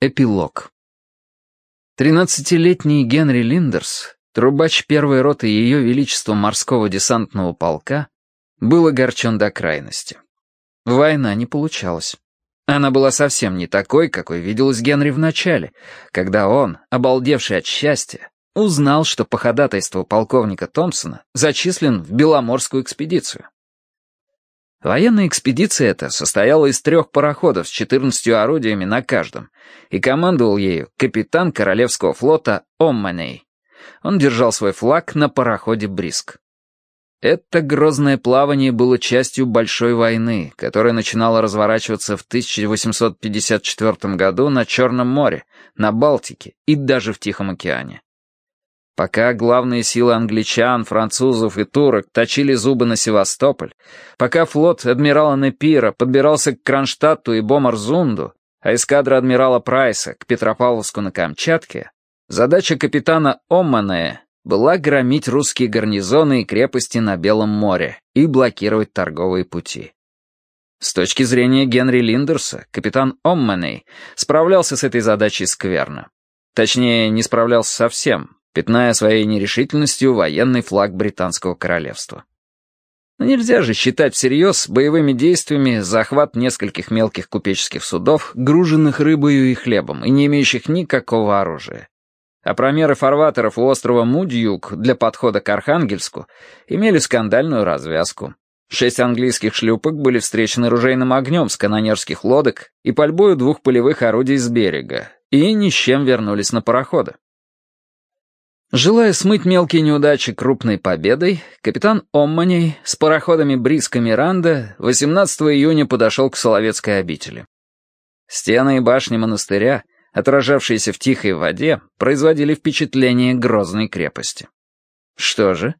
Эпилог. Тринадцатилетний Генри Линдерс, трубач первой роты Ее Величества морского десантного полка, был огорчен до крайности. Война не получалась. Она была совсем не такой, какой виделась Генри в начале, когда он, обалдевший от счастья, узнал, что по ходатайству полковника Томпсона зачислен в Беломорскую экспедицию. Военная экспедиция эта состояла из трех пароходов с 14 орудиями на каждом, и командовал ею капитан Королевского флота Омманей. Он держал свой флаг на пароходе «Бриск». Это грозное плавание было частью Большой войны, которая начинала разворачиваться в 1854 году на Черном море, на Балтике и даже в Тихом океане. Пока главные силы англичан, французов и турок точили зубы на Севастополь, пока флот адмирала Непира подбирался к Кронштадту и Бомарзунду, а эскадра адмирала Прайса к Петропавловску на Камчатке, задача капитана Омманея была громить русские гарнизоны и крепости на Белом море и блокировать торговые пути. С точки зрения Генри Линдерса, капитан Омманей справлялся с этой задачей скверно. Точнее, не справлялся совсем, пятная своей нерешительностью военный флаг Британского королевства. Но нельзя же считать всерьез боевыми действиями захват нескольких мелких купеческих судов, груженных рыбою и хлебом, и не имеющих никакого оружия. А промеры фарватеров у острова Мудьюк для подхода к Архангельску имели скандальную развязку. Шесть английских шлюпок были встречены ружейным огнем с канонерских лодок и пальбою двух полевых орудий с берега, и ни с чем вернулись на пароходы. Желая смыть мелкие неудачи крупной победой, капитан Омманей с пароходами Бриска Миранда 18 июня подошел к Соловецкой обители. Стены и башни монастыря, отражавшиеся в тихой воде, производили впечатление грозной крепости. Что же,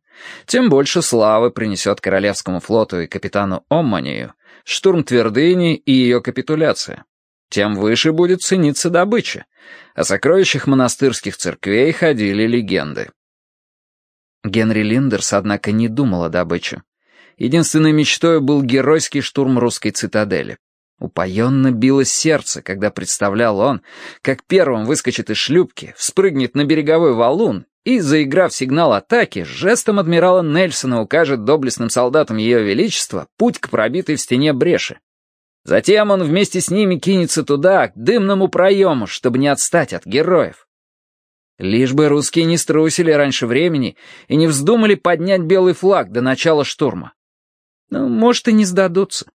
тем больше славы принесет Королевскому флоту и капитану Омманию штурм твердыни и ее капитуляция тем выше будет цениться добыча. О сокровищах монастырских церквей ходили легенды. Генри Линдерс, однако, не думал о добыче. Единственной мечтой был геройский штурм русской цитадели. Упоенно билось сердце, когда представлял он, как первым выскочит из шлюпки, вспрыгнет на береговой валун и, заиграв сигнал атаки, жестом адмирала Нельсона укажет доблестным солдатам Ее Величества путь к пробитой в стене бреши. Затем он вместе с ними кинется туда, к дымному проему, чтобы не отстать от героев. Лишь бы русские не струсили раньше времени и не вздумали поднять белый флаг до начала штурма. Ну, может, и не сдадутся.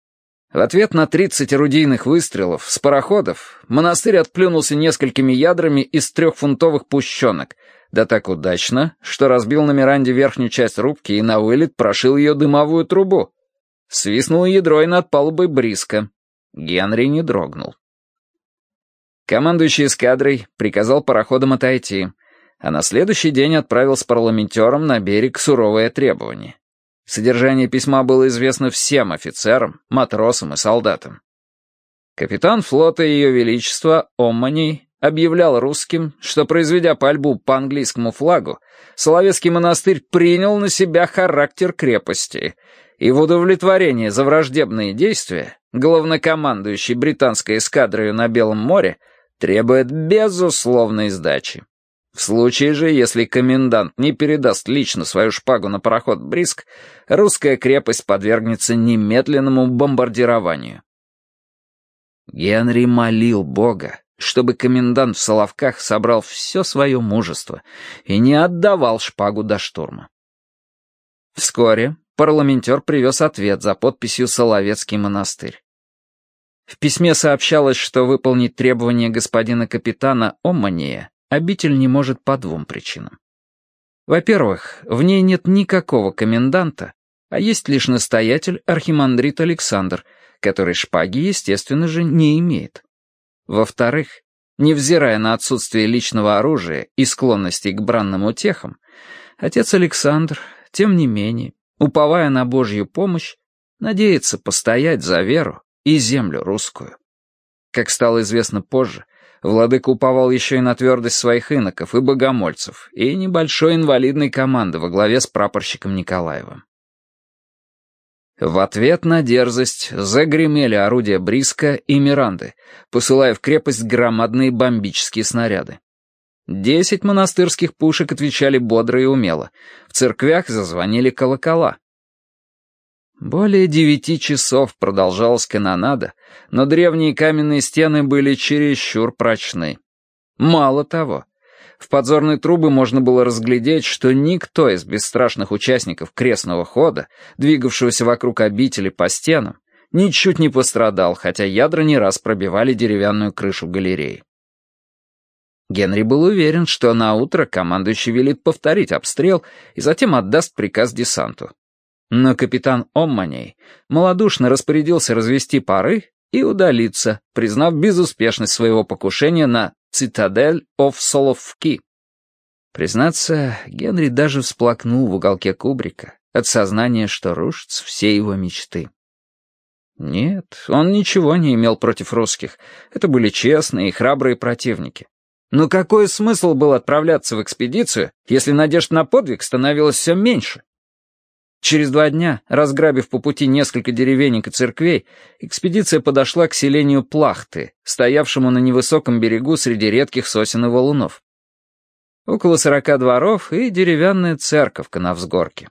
В ответ на 30 орудийных выстрелов с пароходов монастырь отплюнулся несколькими ядрами из трехфунтовых пущенок, да так удачно, что разбил на Миранде верхнюю часть рубки и на вылет прошил ее дымовую трубу. Свистнуло ядро и над палубой Бриска. Генри не дрогнул. Командующий эскадрой приказал пароходам отойти, а на следующий день отправил с парламентером на берег суровое требование. Содержание письма было известно всем офицерам, матросам и солдатам. Капитан флота Ее Величества Оммани объявлял русским, что, произведя пальбу по английскому флагу, Соловецкий монастырь принял на себя характер крепости и в удовлетворение за враждебные действия главнокомандующий британской эскадрой на Белом море требует безусловной сдачи. В случае же, если комендант не передаст лично свою шпагу на пароход Бриск, русская крепость подвергнется немедленному бомбардированию. Генри молил Бога, чтобы комендант в Соловках собрал все свое мужество и не отдавал шпагу до штурма. Вскоре парламентер привез ответ за подписью «Соловецкий монастырь». В письме сообщалось, что выполнить требования господина капитана Оммания обитель не может по двум причинам. Во-первых, в ней нет никакого коменданта, а есть лишь настоятель архимандрит Александр, который шпаги, естественно же, не имеет. Во-вторых, невзирая на отсутствие личного оружия и склонности к бранным утехам, отец Александр, тем не менее, уповая на Божью помощь, надеется постоять за веру и землю русскую. Как стало известно позже, владыка уповал еще и на твердость своих иноков и богомольцев, и небольшой инвалидной команды во главе с прапорщиком Николаевым. В ответ на дерзость загремели орудия Бриска и Миранды, посылая в крепость громадные бомбические снаряды. Десять монастырских пушек отвечали бодро и умело. В церквях зазвонили колокола. Более девяти часов продолжалась канонада, но древние каменные стены были чересчур прочны. Мало того, в подзорные трубы можно было разглядеть, что никто из бесстрашных участников крестного хода, двигавшегося вокруг обители по стенам, ничуть не пострадал, хотя ядра не раз пробивали деревянную крышу галереи. Генри был уверен, что на утро командующий велит повторить обстрел и затем отдаст приказ десанту. Но капитан Омманей малодушно распорядился развести пары и удалиться, признав безуспешность своего покушения на «Цитадель оф Соловки». Признаться, Генри даже всплакнул в уголке кубрика от сознания, что рушатся все его мечты. Нет, он ничего не имел против русских. Это были честные и храбрые противники. Но какой смысл был отправляться в экспедицию, если надежд на подвиг становилось все меньше? Через два дня, разграбив по пути несколько деревенек и церквей, экспедиция подошла к селению Плахты, стоявшему на невысоком берегу среди редких сосен и валунов. Около сорока дворов и деревянная церковка на взгорке.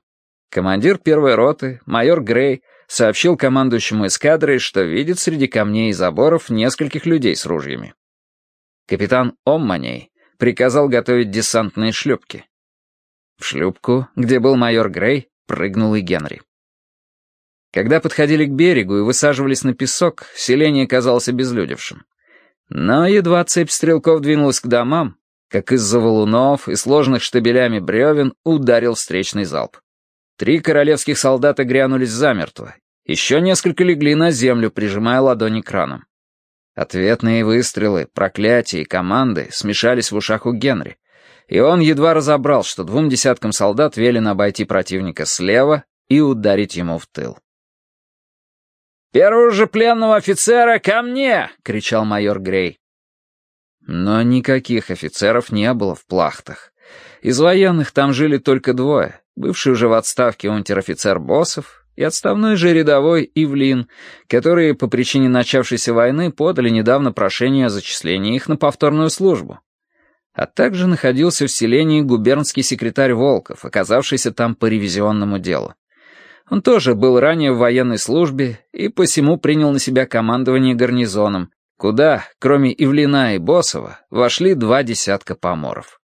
Командир первой роты, майор Грей, сообщил командующему эскадрой, что видит среди камней и заборов нескольких людей с ружьями. Капитан Омманей приказал готовить десантные шлюпки. В шлюпку, где был майор Грей, прыгнул и Генри. Когда подходили к берегу и высаживались на песок, селение казалось обезлюдевшим. Но едва цепь стрелков двинулась к домам, как из-за валунов и сложных штабелями бревен ударил встречный залп. Три королевских солдата грянулись замертво. Еще несколько легли на землю, прижимая ладони к ранам. Ответные выстрелы, проклятия и команды смешались в ушах у Генри и он едва разобрал, что двум десяткам солдат велено обойти противника слева и ударить ему в тыл. «Первого же пленного офицера ко мне!» — кричал майор Грей. Но никаких офицеров не было в плахтах. Из военных там жили только двое, бывший уже в отставке унтер-офицер Боссов и отставной же рядовой Ивлин, которые по причине начавшейся войны подали недавно прошение о зачислении их на повторную службу а также находился в селении губернский секретарь Волков, оказавшийся там по ревизионному делу. Он тоже был ранее в военной службе и посему принял на себя командование гарнизоном, куда, кроме Ивлина и Босова, вошли два десятка поморов.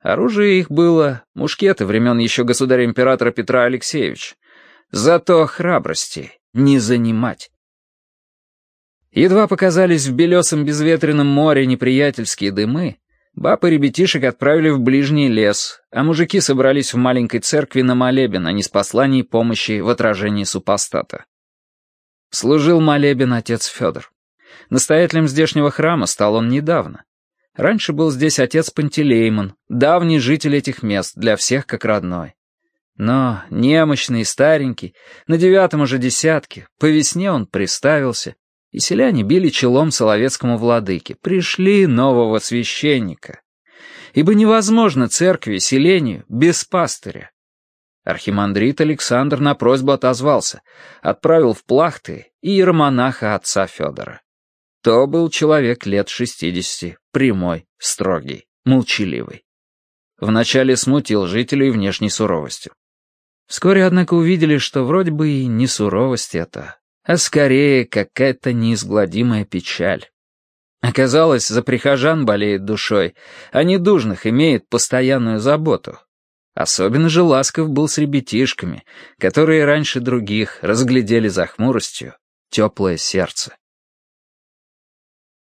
Оружие их было мушкеты времен еще государя-императора Петра Алексеевича. Зато храбрости не занимать. Едва показались в белесом безветренном море неприятельские дымы, Баб и ребятишек отправили в ближний лес, а мужики собрались в маленькой церкви на молебен, а не с посланием помощи в отражении супостата. Служил молебен отец Федор. Настоятелем здешнего храма стал он недавно. Раньше был здесь отец Пантелеймон, давний житель этих мест, для всех как родной. Но немощный и старенький, на девятом уже десятке, по весне он приставился, и селяне били челом соловецкому владыке. Пришли нового священника. Ибо невозможно церкви, селению, без пастыря. Архимандрит Александр на просьбу отозвался, отправил в плахты и иеромонаха отца Федора. То был человек лет шестидесяти, прямой, строгий, молчаливый. Вначале смутил жителей внешней суровостью. Вскоре, однако, увидели, что вроде бы и не суровость это, а скорее какая-то неизгладимая печаль. Оказалось, за прихожан болеет душой, а недужных имеет постоянную заботу. Особенно же ласков был с ребятишками, которые раньше других разглядели за хмуростью теплое сердце.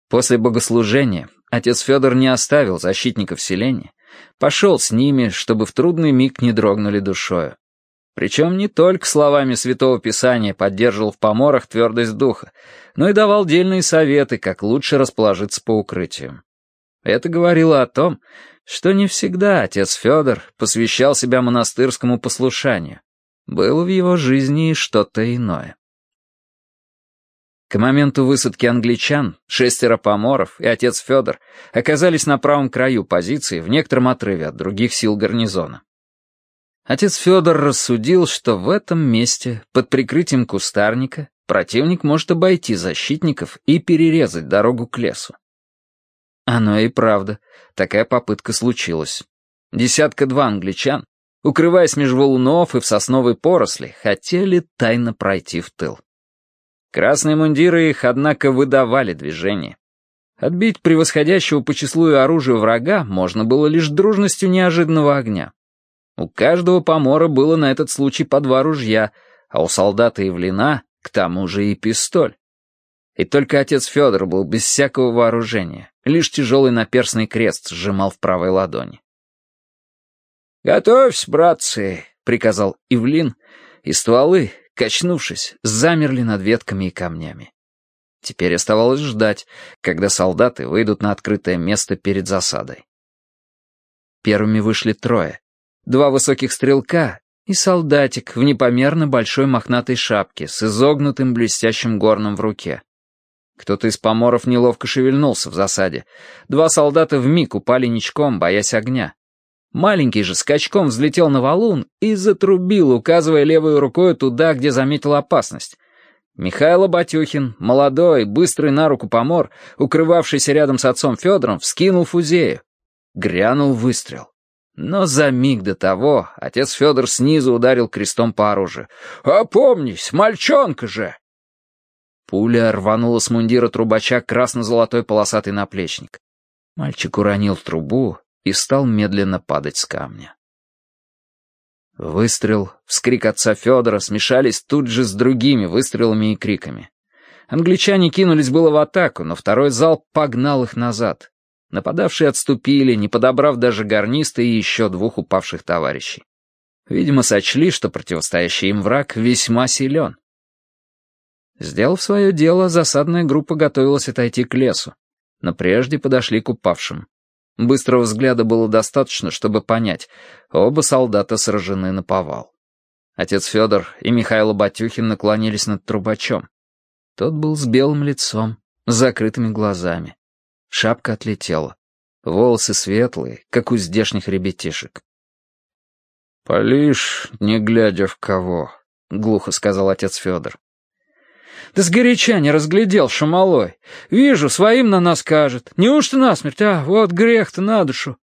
После богослужения отец Федор не оставил защитников селения, пошел с ними, чтобы в трудный миг не дрогнули душою. Причем не только словами Святого Писания поддерживал в поморах твердость духа, но и давал дельные советы, как лучше расположиться по укрытиям. Это говорило о том, что не всегда отец Федор посвящал себя монастырскому послушанию. Было в его жизни что-то иное. К моменту высадки англичан шестеро поморов и отец Федор оказались на правом краю позиции в некотором отрыве от других сил гарнизона. Отец Федор рассудил, что в этом месте, под прикрытием кустарника, противник может обойти защитников и перерезать дорогу к лесу. Оно и правда, такая попытка случилась. Десятка-два англичан, укрываясь меж валунов и в сосновой поросли, хотели тайно пройти в тыл. Красные мундиры их, однако, выдавали движение. Отбить превосходящего по числу и оружию врага можно было лишь дружностью неожиданного огня. У каждого помора было на этот случай по два ружья, а у солдата Евлина, к тому же, и пистоль. И только отец Федор был без всякого вооружения, лишь тяжелый наперстный крест сжимал в правой ладони. «Готовься, братцы!» — приказал Ивлин, и стволы, качнувшись, замерли над ветками и камнями. Теперь оставалось ждать, когда солдаты выйдут на открытое место перед засадой. Первыми вышли трое два высоких стрелка и солдатик в непомерно большой мохнатой шапке с изогнутым блестящим горном в руке. Кто-то из поморов неловко шевельнулся в засаде. Два солдата вмиг упали ничком, боясь огня. Маленький же скачком взлетел на валун и затрубил, указывая левой рукой туда, где заметил опасность. Михаил Батюхин, молодой, быстрый на руку помор, укрывавшийся рядом с отцом Федором, вскинул фузею. Грянул выстрел. Но за миг до того отец Федор снизу ударил крестом по оружию. «Опомнись, мальчонка же!» Пуля рванула с мундира трубача красно-золотой полосатый наплечник. Мальчик уронил трубу и стал медленно падать с камня. Выстрел, вскрик отца Федора смешались тут же с другими выстрелами и криками. Англичане кинулись было в атаку, но второй залп погнал их назад. Нападавшие отступили, не подобрав даже гарниста и еще двух упавших товарищей. Видимо, сочли, что противостоящий им враг весьма силен. Сделав свое дело, засадная группа готовилась отойти к лесу, но прежде подошли к упавшим. Быстрого взгляда было достаточно, чтобы понять, оба солдата сражены на повал. Отец Федор и Михаил Батюхин наклонились над трубачом. Тот был с белым лицом, с закрытыми глазами. Шапка отлетела. Волосы светлые, как у здешних ребятишек. «Полишь, не глядя в кого», — глухо сказал отец Федор. «Да сгоряча не разглядел, шумалой. Вижу, своим на нас кажет. Неужто насмерть, а? Вот грех-то на душу».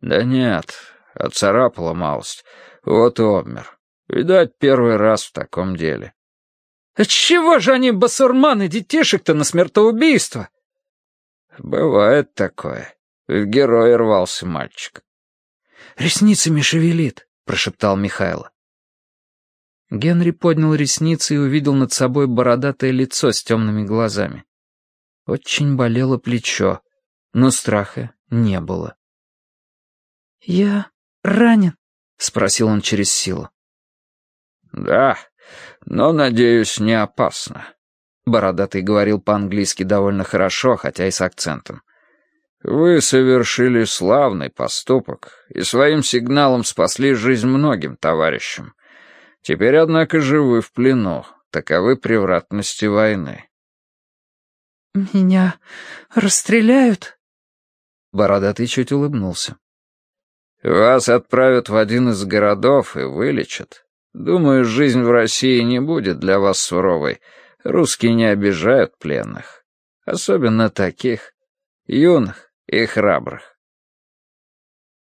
«Да нет, отцарапала малость. Вот и обмер. Видать, первый раз в таком деле». «А чего же они, басурманы, детишек-то на смертоубийство?» «Бывает такое. В героя рвался мальчик». «Ресницами шевелит», — прошептал Михайло. Генри поднял ресницы и увидел над собой бородатое лицо с темными глазами. Очень болело плечо, но страха не было. «Я ранен?» — спросил он через силу. «Да, но, надеюсь, не опасно», Бородатый говорил по-английски довольно хорошо, хотя и с акцентом. «Вы совершили славный поступок и своим сигналом спасли жизнь многим товарищам. Теперь, однако, живы в плену. Таковы превратности войны». «Меня расстреляют?» Бородатый чуть улыбнулся. «Вас отправят в один из городов и вылечат. Думаю, жизнь в России не будет для вас суровой». Русские не обижают пленных. Особенно таких, юных и храбрых.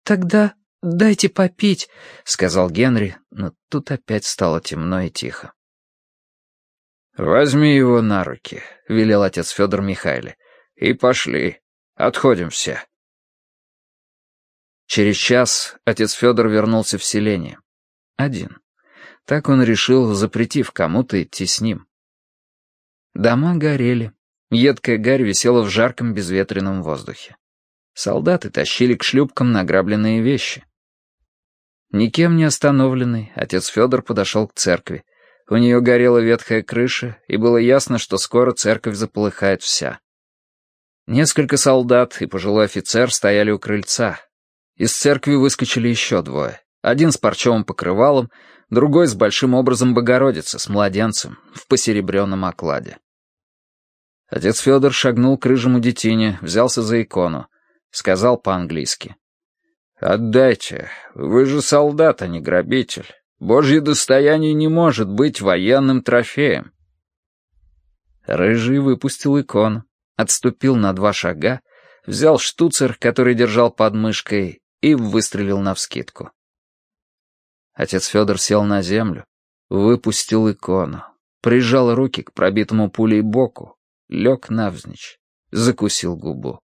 «Тогда дайте попить», — сказал Генри, но тут опять стало темно и тихо. «Возьми его на руки», — велел отец Федор Михайле, — «и пошли. Отходим все». Через час отец Федор вернулся в селение. Один. Так он решил, запретив кому-то идти с ним. Дома горели. Едкая гарь висела в жарком безветренном воздухе. Солдаты тащили к шлюпкам награбленные вещи. Никем не остановленный, отец Федор подошел к церкви. У нее горела ветхая крыша, и было ясно, что скоро церковь заполыхает вся. Несколько солдат и пожилой офицер стояли у крыльца. Из церкви выскочили еще двое. Один с парчевым покрывалом, другой с большим образом Богородицы, с младенцем, в посеребренном окладе. Отец Федор шагнул к рыжему детине, взялся за икону. Сказал по-английски. «Отдайте. Вы же солдат, а не грабитель. Божье достояние не может быть военным трофеем». Рыжий выпустил икон, отступил на два шага, взял штуцер, который держал под мышкой, и выстрелил навскидку. Отец Федор сел на землю, выпустил икону, прижал руки к пробитому пулей боку, лег навзничь, закусил губу.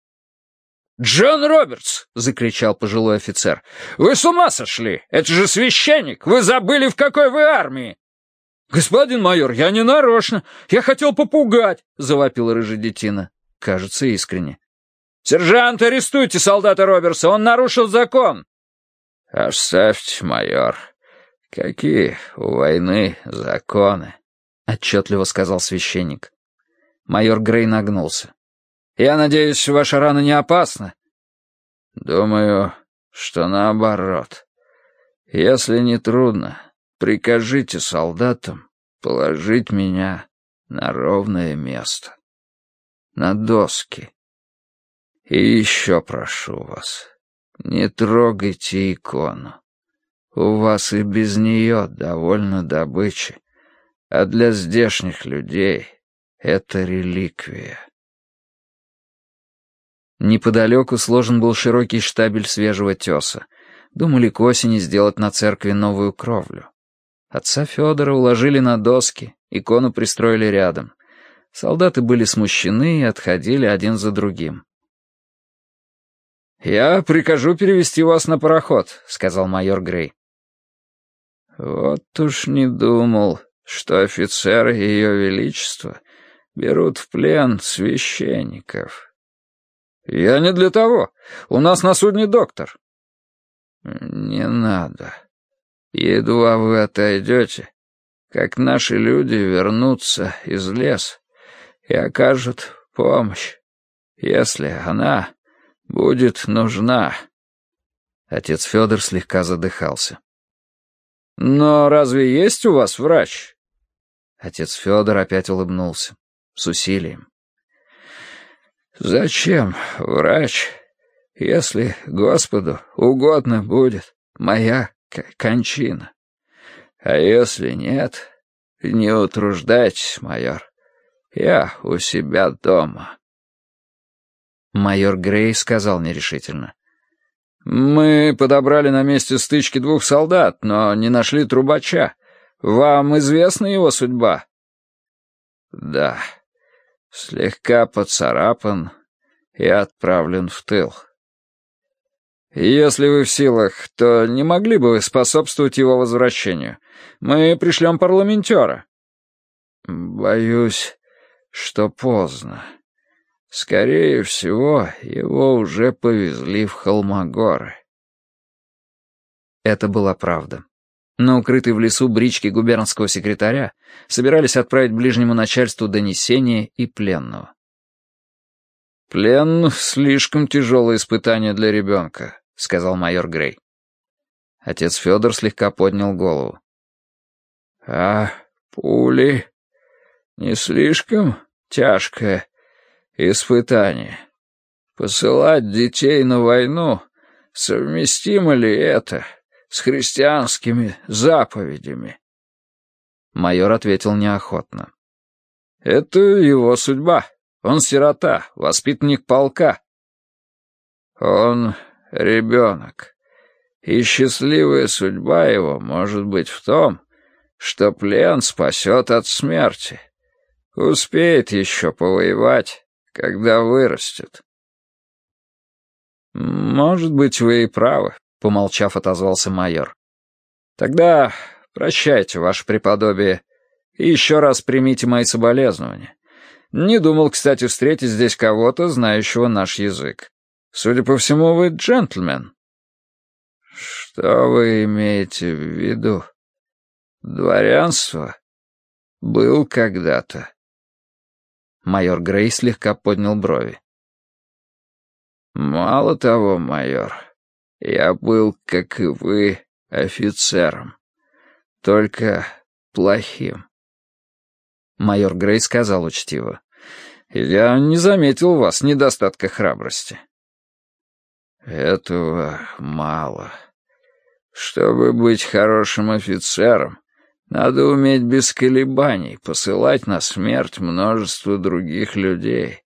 «Джон Робертс!» — закричал пожилой офицер. «Вы с ума сошли! Это же священник! Вы забыли, в какой вы армии!» «Господин майор, я не нарочно! Я хотел попугать!» — завопил рыжий детина. Кажется, искренне. «Сержант, арестуйте солдата Робертса! Он нарушил закон!» «Оставьте, майор. Какие у войны законы?» — отчетливо сказал священник. Майор Грей нагнулся. «Я надеюсь, ваша рана не опасна?» «Думаю, что наоборот. Если не трудно, прикажите солдатам положить меня на ровное место. На доски. И еще прошу вас, не трогайте икону. У вас и без нее довольно добычи, а для здешних людей это реликвия. Неподалеку сложен был широкий штабель свежего теса. Думали к осени сделать на церкви новую кровлю. Отца Федора уложили на доски, икону пристроили рядом. Солдаты были смущены и отходили один за другим. «Я прикажу перевести вас на пароход», — сказал майор Грей. «Вот уж не думал, что офицеры Ее Величества берут в плен священников». «Я не для того. У нас на судне доктор». «Не надо. Едва вы отойдете, как наши люди вернутся из лес и окажут помощь, если она будет нужна». Отец Федор слегка задыхался. «Но разве есть у вас врач?» Отец Федор опять улыбнулся. С усилием. «Зачем, врач, если Господу угодно будет моя кончина? А если нет, не утруждайтесь, майор, я у себя дома». Майор Грей сказал нерешительно. «Мы подобрали на месте стычки двух солдат, но не нашли трубача. Вам известна его судьба?» «Да», слегка поцарапан и отправлен в тыл. Если вы в силах, то не могли бы вы способствовать его возвращению? Мы пришлем парламентера. Боюсь, что поздно. Скорее всего, его уже повезли в Холмогоры. Это была правда. На укрытой в лесу бричке губернского секретаря собирались отправить ближнему начальству донесение и пленного. «Плен — слишком тяжелое испытание для ребенка», — сказал майор Грей. Отец Федор слегка поднял голову. «А пули не слишком тяжкое испытание? Посылать детей на войну, совместимо ли это?» с христианскими заповедями?» Майор ответил неохотно. «Это его судьба. Он сирота, воспитанник полка». «Он ребенок, и счастливая судьба его может быть в том, что плен спасет от смерти. Успеет еще повоевать, когда вырастет». «Может быть, вы и правы», — помолчав, отозвался майор. «Тогда прощайте, ваше преподобие, и еще раз примите мои соболезнования. Не думал, кстати, встретить здесь кого-то, знающего наш язык. Судя по всему, вы джентльмен». «Что вы имеете в виду? Дворянство? Был когда-то». Майор Грей слегка поднял брови. «Мало того, майор, я был, как и вы, офицером. Только плохим. Майор Грей сказал учтиво. «Я не заметил у вас недостатка храбрости». Этого мало. Чтобы быть хорошим офицером, надо уметь без колебаний посылать на смерть множество других людей.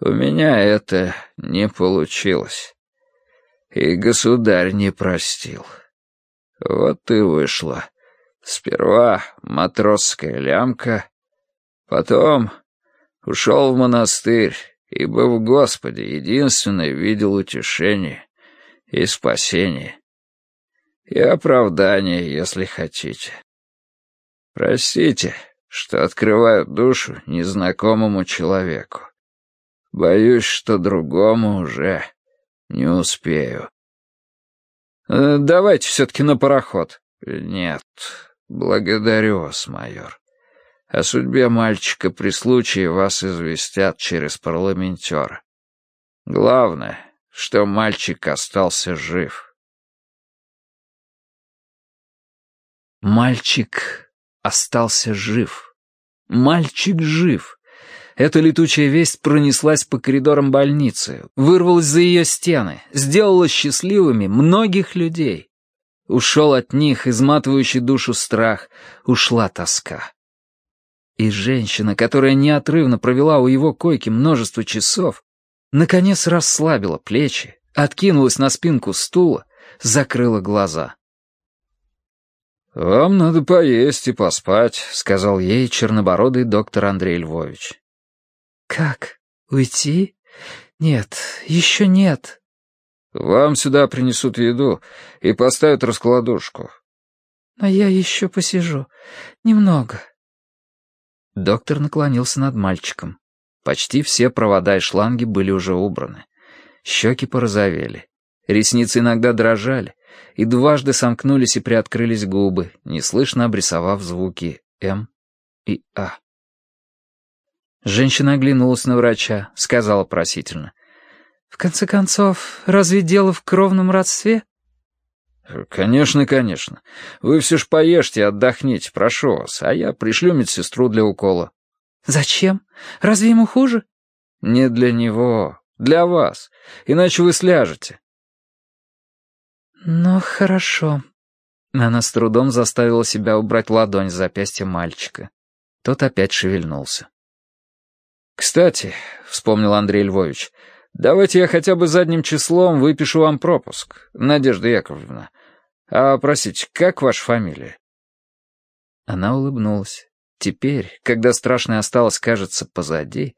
У меня это не получилось. И государь не простил. Вот и вышло. Сперва матросская лямка, потом ушел в монастырь, ибо в Господе единственное видел утешение и спасение. И оправдание, если хотите. Простите, что открываю душу незнакомому человеку. Боюсь, что другому уже не успею. Э, давайте все-таки на пароход. Нет, благодарю вас, майор. О судьбе мальчика при случае вас известят через парламентера. Главное, что мальчик остался жив. Мальчик остался жив. Мальчик жив. Эта летучая весть пронеслась по коридорам больницы, вырвалась за ее стены, сделала счастливыми многих людей. Ушел от них изматывающий душу страх, ушла тоска. И женщина, которая неотрывно провела у его койки множество часов, наконец расслабила плечи, откинулась на спинку стула, закрыла глаза — «Вам надо поесть и поспать», — сказал ей чернобородый доктор Андрей Львович. «Как? Уйти? Нет, еще нет». «Вам сюда принесут еду и поставят раскладушку». «Но я еще посижу. Немного». Доктор наклонился над мальчиком. Почти все провода и шланги были уже убраны. Щеки порозовели. Ресницы иногда дрожали, и дважды сомкнулись и приоткрылись губы, неслышно обрисовав звуки «М» и «А». Женщина оглянулась на врача, сказала просительно. «В конце концов, разве дело в кровном родстве?» «Конечно, конечно. Вы все ж поешьте отдохните, прошу вас, а я пришлю медсестру для укола». «Зачем? Разве ему хуже?» «Не для него, для вас, иначе вы сляжете. «Ну, хорошо». Она с трудом заставила себя убрать ладонь с запястья мальчика. Тот опять шевельнулся. «Кстати», — вспомнил Андрей Львович, — «давайте я хотя бы задним числом выпишу вам пропуск, Надежда Яковлевна. А, простите, как ваша фамилия?» Она улыбнулась. Теперь, когда страшное осталось, кажется, позади,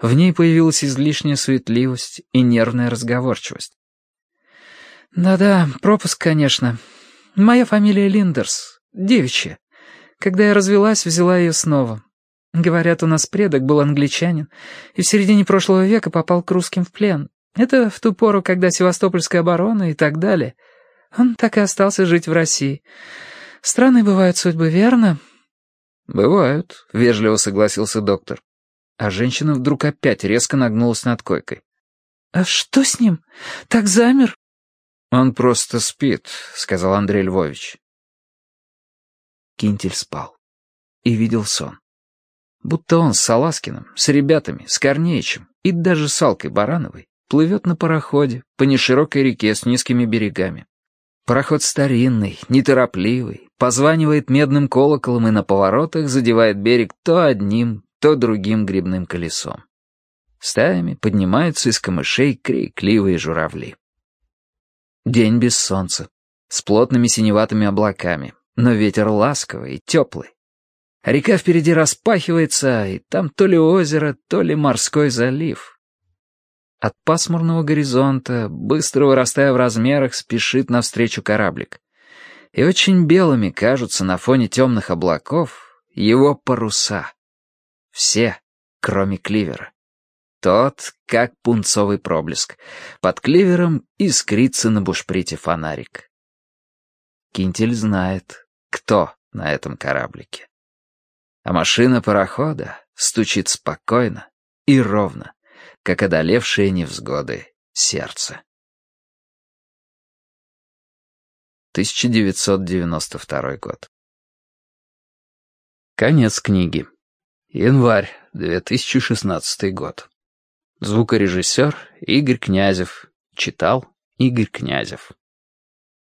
в ней появилась излишняя суетливость и нервная разговорчивость. «Да-да, пропуск, конечно. Моя фамилия Линдерс, девичья. Когда я развелась, взяла ее снова. Говорят, у нас предок был англичанин, и в середине прошлого века попал к русским в плен. Это в ту пору, когда Севастопольская оборона и так далее. Он так и остался жить в России. Странные бывают судьбы, верно?» «Бывают», — вежливо согласился доктор. А женщина вдруг опять резко нагнулась над койкой. «А что с ним? Так замер?» «Он просто спит», — сказал Андрей Львович. Кинтель спал и видел сон. Будто он с Саласкиным, с ребятами, с Корнеичем и даже с Алкой Барановой плывет на пароходе по неширокой реке с низкими берегами. Пароход старинный, неторопливый, позванивает медным колоколом и на поворотах задевает берег то одним, то другим грибным колесом. Стаями поднимаются из камышей крикливые журавли. День без солнца, с плотными синеватыми облаками, но ветер ласковый и теплый. Река впереди распахивается, и там то ли озеро, то ли морской залив. От пасмурного горизонта, быстро вырастая в размерах, спешит навстречу кораблик. И очень белыми кажутся на фоне темных облаков его паруса. Все, кроме кливера. Тот, как пунцовый проблеск. Под кливером искрится на бушприте фонарик. Кинтель знает, кто на этом кораблике. А машина парохода стучит спокойно и ровно, как одолевшие невзгоды сердце. 1992 год. Конец книги. Январь 2016 год. Звукорежиссер Игорь Князев. Читал Игорь Князев